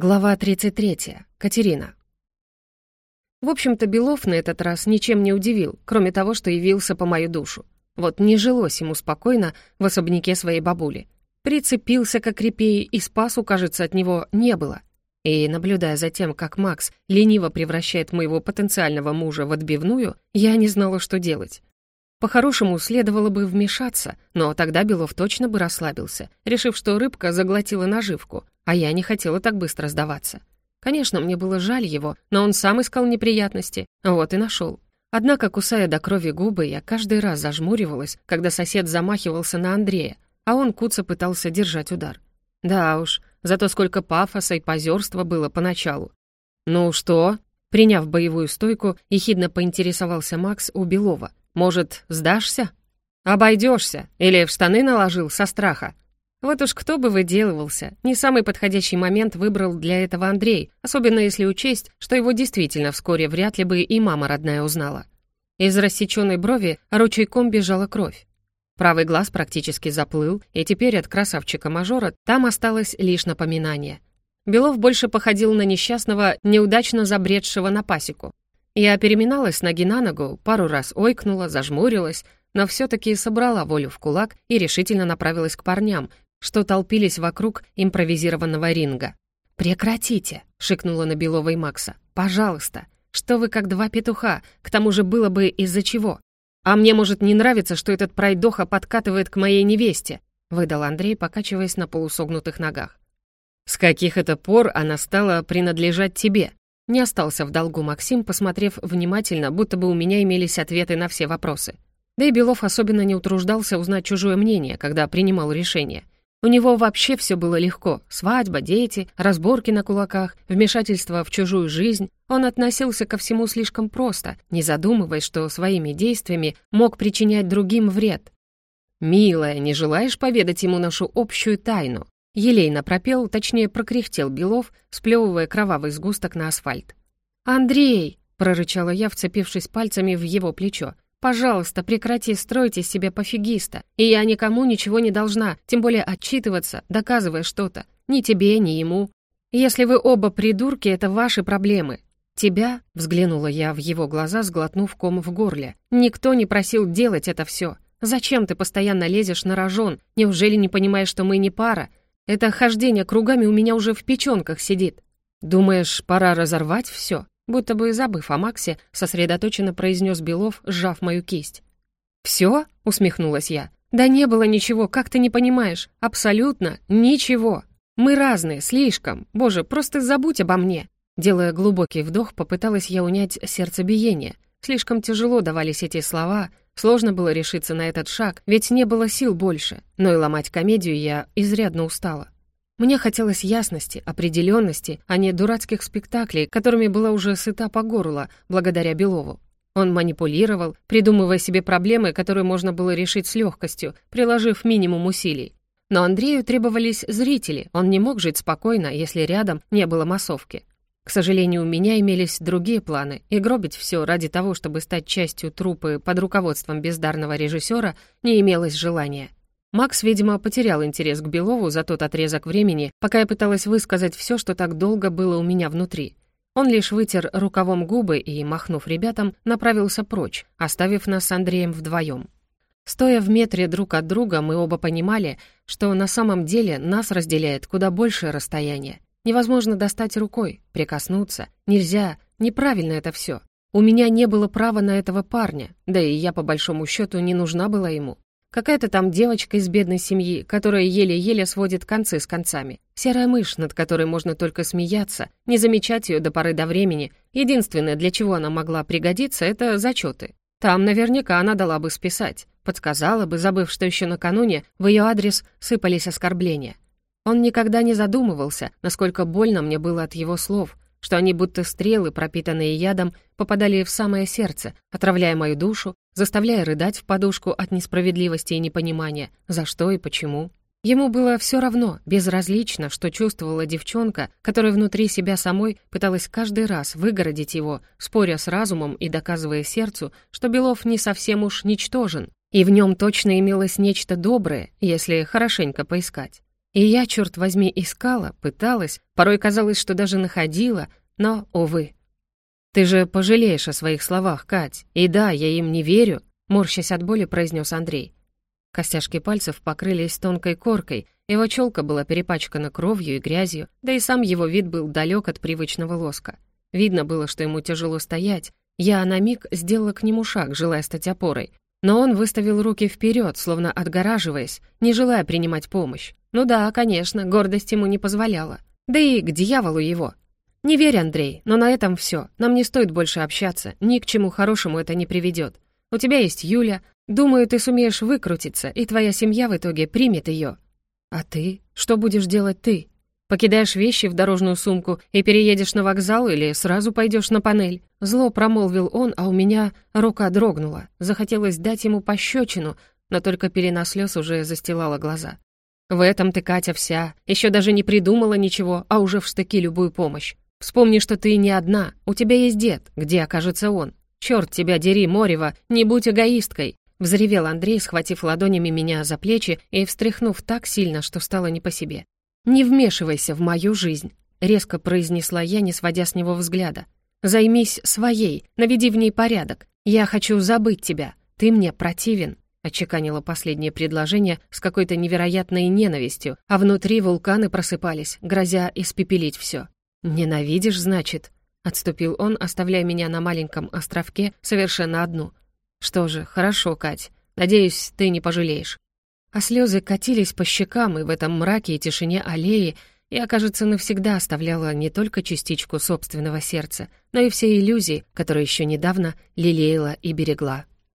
Глава 33. Катерина. В общем-то, Белов на этот раз ничем не удивил, кроме того, что явился по мою душу. Вот не жилось ему спокойно в особняке своей бабули. Прицепился как репей, и спасу, кажется, от него не было. И, наблюдая за тем, как Макс лениво превращает моего потенциального мужа в отбивную, я не знала, что делать. По-хорошему, следовало бы вмешаться, но тогда Белов точно бы расслабился, решив, что рыбка заглотила наживку, а я не хотела так быстро сдаваться. Конечно, мне было жаль его, но он сам искал неприятности, вот и нашел. Однако, кусая до крови губы, я каждый раз зажмуривалась, когда сосед замахивался на Андрея, а он куца пытался держать удар. Да уж, зато сколько пафоса и позерства было поначалу. «Ну что?» Приняв боевую стойку, ехидно поинтересовался Макс у Белова. Может, сдашься? Обойдешься. Или в штаны наложил со страха. Вот уж кто бы выделывался. Не самый подходящий момент выбрал для этого Андрей, особенно если учесть, что его действительно вскоре вряд ли бы и мама родная узнала. Из рассеченной брови ручейком бежала кровь. Правый глаз практически заплыл, и теперь от красавчика-мажора там осталось лишь напоминание. Белов больше походил на несчастного, неудачно забредшего на пасеку. Я переминалась с ноги на ногу, пару раз ойкнула, зажмурилась, но все-таки собрала волю в кулак и решительно направилась к парням, что толпились вокруг импровизированного ринга. «Прекратите!» — шикнула на Белова и Макса. «Пожалуйста! Что вы как два петуха? К тому же было бы из-за чего? А мне, может, не нравится, что этот пройдоха подкатывает к моей невесте?» — выдал Андрей, покачиваясь на полусогнутых ногах. «С каких это пор она стала принадлежать тебе?» Не остался в долгу Максим, посмотрев внимательно, будто бы у меня имелись ответы на все вопросы. Да и Белов особенно не утруждался узнать чужое мнение, когда принимал решение. У него вообще все было легко. Свадьба, дети, разборки на кулаках, вмешательство в чужую жизнь. Он относился ко всему слишком просто, не задумываясь, что своими действиями мог причинять другим вред. «Милая, не желаешь поведать ему нашу общую тайну?» Елейно пропел, точнее прокряхтел Белов, сплевывая кровавый сгусток на асфальт. «Андрей!» — прорычала я, вцепившись пальцами в его плечо. «Пожалуйста, прекрати строить из себя пофигиста. И я никому ничего не должна, тем более отчитываться, доказывая что-то. Ни тебе, ни ему. Если вы оба придурки, это ваши проблемы. Тебя, — взглянула я в его глаза, сглотнув ком в горле, — никто не просил делать это все. Зачем ты постоянно лезешь на рожон? Неужели не понимаешь, что мы не пара? Это хождение кругами у меня уже в печёнках сидит. Думаешь, пора разорвать всё? Будто бы забыв о Максе, сосредоточенно произнёс Белов, сжав мою кисть. «Всё?» — усмехнулась я. «Да не было ничего, как ты не понимаешь? Абсолютно ничего. Мы разные, слишком. Боже, просто забудь обо мне». Делая глубокий вдох, попыталась я унять сердцебиение. Слишком тяжело давались эти слова, Сложно было решиться на этот шаг, ведь не было сил больше, но и ломать комедию я изрядно устала. Мне хотелось ясности, определенности, а не дурацких спектаклей, которыми была уже сыта по горло, благодаря Белову. Он манипулировал, придумывая себе проблемы, которые можно было решить с легкостью, приложив минимум усилий. Но Андрею требовались зрители, он не мог жить спокойно, если рядом не было массовки. К сожалению, у меня имелись другие планы, и гробить все ради того, чтобы стать частью трупы под руководством бездарного режиссера, не имелось желания. Макс, видимо, потерял интерес к Белову за тот отрезок времени, пока я пыталась высказать все, что так долго было у меня внутри. Он лишь вытер рукавом губы и, махнув ребятам, направился прочь, оставив нас с Андреем вдвоем. Стоя в метре друг от друга, мы оба понимали, что на самом деле нас разделяет куда большее расстояние. Невозможно достать рукой, прикоснуться. Нельзя. Неправильно это все. У меня не было права на этого парня, да и я, по большому счету, не нужна была ему. Какая-то там девочка из бедной семьи, которая еле-еле сводит концы с концами. Серая мышь, над которой можно только смеяться, не замечать ее до поры до времени. Единственное, для чего она могла пригодиться, это зачеты. Там наверняка она дала бы списать. Подсказала бы, забыв, что еще накануне в ее адрес сыпались оскорбления. Он никогда не задумывался, насколько больно мне было от его слов, что они будто стрелы, пропитанные ядом, попадали в самое сердце, отравляя мою душу, заставляя рыдать в подушку от несправедливости и непонимания, за что и почему. Ему было все равно, безразлично, что чувствовала девчонка, которая внутри себя самой пыталась каждый раз выгородить его, споря с разумом и доказывая сердцу, что Белов не совсем уж ничтожен, и в нем точно имелось нечто доброе, если хорошенько поискать. И я, черт возьми, искала, пыталась, порой казалось, что даже находила, но, увы. «Ты же пожалеешь о своих словах, Кать. И да, я им не верю», — морщась от боли, произнес Андрей. Костяшки пальцев покрылись тонкой коркой, его челка была перепачкана кровью и грязью, да и сам его вид был далек от привычного лоска. Видно было, что ему тяжело стоять. Я на миг сделала к нему шаг, желая стать опорой. Но он выставил руки вперед, словно отгораживаясь, не желая принимать помощь. Ну да, конечно, гордость ему не позволяла. Да и к дьяволу его. Не верь, Андрей, но на этом все. Нам не стоит больше общаться, ни к чему хорошему это не приведет. У тебя есть Юля. Думаю, ты сумеешь выкрутиться, и твоя семья в итоге примет ее. А ты? Что будешь делать ты? Покидаешь вещи в дорожную сумку и переедешь на вокзал или сразу пойдешь на панель?» Зло промолвил он, а у меня рука дрогнула. Захотелось дать ему пощечину, но только пелена слез уже застилала глаза. «В этом ты, Катя, вся. Еще даже не придумала ничего, а уже в штыки любую помощь. Вспомни, что ты не одна. У тебя есть дед. Где окажется он? Черт тебя дери, Морева, не будь эгоисткой!» Взревел Андрей, схватив ладонями меня за плечи и встряхнув так сильно, что стало не по себе. «Не вмешивайся в мою жизнь», — резко произнесла я, не сводя с него взгляда. «Займись своей, наведи в ней порядок. Я хочу забыть тебя. Ты мне противен», — отчеканила последнее предложение с какой-то невероятной ненавистью, а внутри вулканы просыпались, грозя испепелить все. «Ненавидишь, значит?» — отступил он, оставляя меня на маленьком островке совершенно одну. «Что же, хорошо, Кать. Надеюсь, ты не пожалеешь а слезы катились по щекам, и в этом мраке и тишине аллеи я, кажется, навсегда оставляла не только частичку собственного сердца, но и все иллюзии, которые еще недавно лелеяла и берегла.